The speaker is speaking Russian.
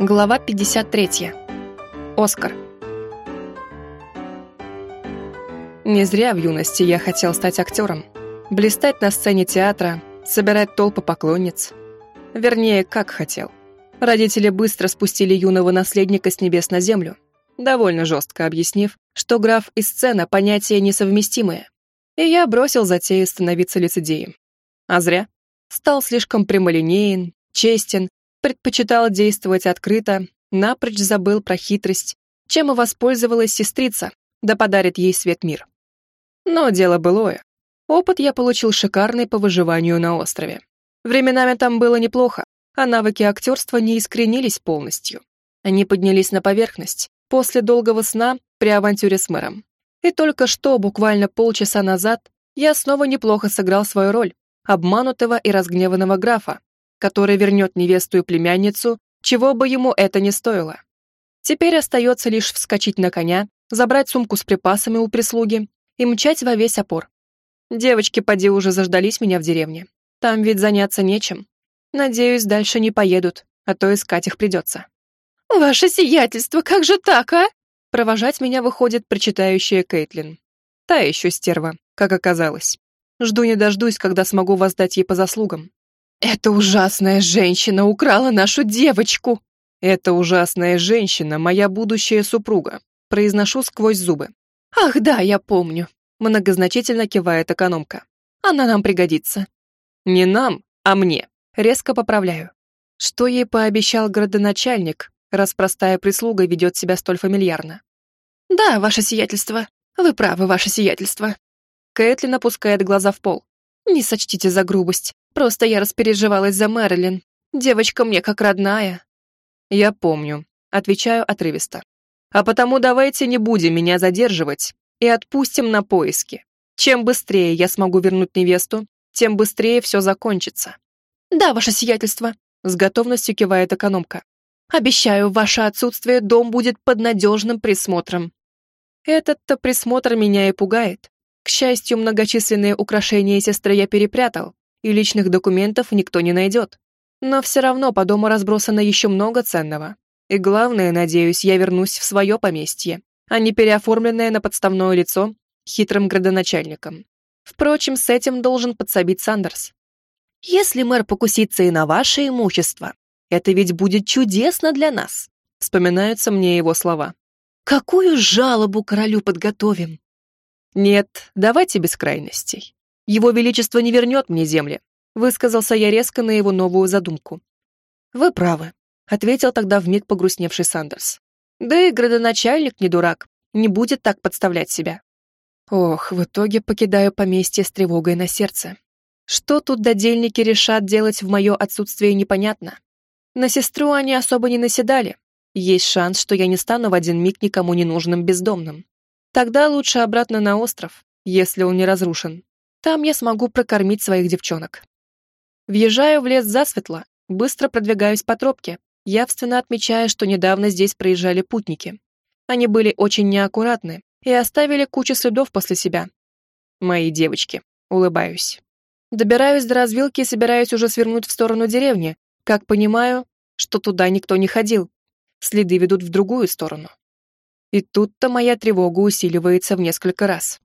Глава 53. Оскар. Не зря в юности я хотел стать актером. Блистать на сцене театра, собирать толпы поклонниц. Вернее, как хотел. Родители быстро спустили юного наследника с небес на землю, довольно жестко объяснив, что граф и сцена — понятия несовместимые. И я бросил затею становиться лицедеем. А зря. Стал слишком прямолинеен, честен предпочитал действовать открыто, напрочь забыл про хитрость, чем и воспользовалась сестрица, да подарит ей свет мир. Но дело былое. Опыт я получил шикарный по выживанию на острове. Временами там было неплохо, а навыки актерства не искренились полностью. Они поднялись на поверхность после долгого сна при авантюре с мэром. И только что, буквально полчаса назад, я снова неплохо сыграл свою роль обманутого и разгневанного графа, который вернет невесту и племянницу, чего бы ему это ни стоило. Теперь остается лишь вскочить на коня, забрать сумку с припасами у прислуги и мчать во весь опор. Девочки поди уже заждались меня в деревне. Там ведь заняться нечем. Надеюсь, дальше не поедут, а то искать их придется. «Ваше сиятельство, как же так, а?» Провожать меня выходит причитающая Кейтлин. Та еще стерва, как оказалось. Жду не дождусь, когда смогу воздать ей по заслугам. «Эта ужасная женщина украла нашу девочку!» «Эта ужасная женщина — моя будущая супруга», произношу сквозь зубы. «Ах да, я помню», многозначительно кивает экономка. «Она нам пригодится». «Не нам, а мне», резко поправляю. Что ей пообещал градоначальник, раз простая прислуга ведет себя столь фамильярно? «Да, ваше сиятельство. Вы правы, ваше сиятельство». Кэтлин опускает глаза в пол. «Не сочтите за грубость. Просто я распереживалась за Мэрилин. Девочка мне как родная». «Я помню», — отвечаю отрывисто. «А потому давайте не будем меня задерживать и отпустим на поиски. Чем быстрее я смогу вернуть невесту, тем быстрее все закончится». «Да, ваше сиятельство», — с готовностью кивает экономка. «Обещаю, ваше отсутствие дом будет под надежным присмотром». Этот-то присмотр меня и пугает. К счастью, многочисленные украшения сестры я перепрятал, и личных документов никто не найдет. Но все равно по дому разбросано еще много ценного. И главное, надеюсь, я вернусь в свое поместье, а не переоформленное на подставное лицо хитрым градоначальником. Впрочем, с этим должен подсобить Сандерс. «Если мэр покусится и на ваше имущество, это ведь будет чудесно для нас», вспоминаются мне его слова. «Какую жалобу королю подготовим?» «Нет, давайте без крайностей. Его Величество не вернет мне земли», высказался я резко на его новую задумку. «Вы правы», — ответил тогда вмиг погрустневший Сандерс. «Да и градоначальник не дурак, не будет так подставлять себя». Ох, в итоге покидаю поместье с тревогой на сердце. Что тут додельники решат делать в мое отсутствие, непонятно. На сестру они особо не наседали. Есть шанс, что я не стану в один миг никому не нужным бездомным. Тогда лучше обратно на остров, если он не разрушен. Там я смогу прокормить своих девчонок. Въезжаю в лес засветло, быстро продвигаюсь по тропке, явственно отмечая, что недавно здесь проезжали путники. Они были очень неаккуратны и оставили кучу следов после себя. Мои девочки. Улыбаюсь. Добираюсь до развилки и собираюсь уже свернуть в сторону деревни, как понимаю, что туда никто не ходил. Следы ведут в другую сторону. И тут-то моя тревога усиливается в несколько раз.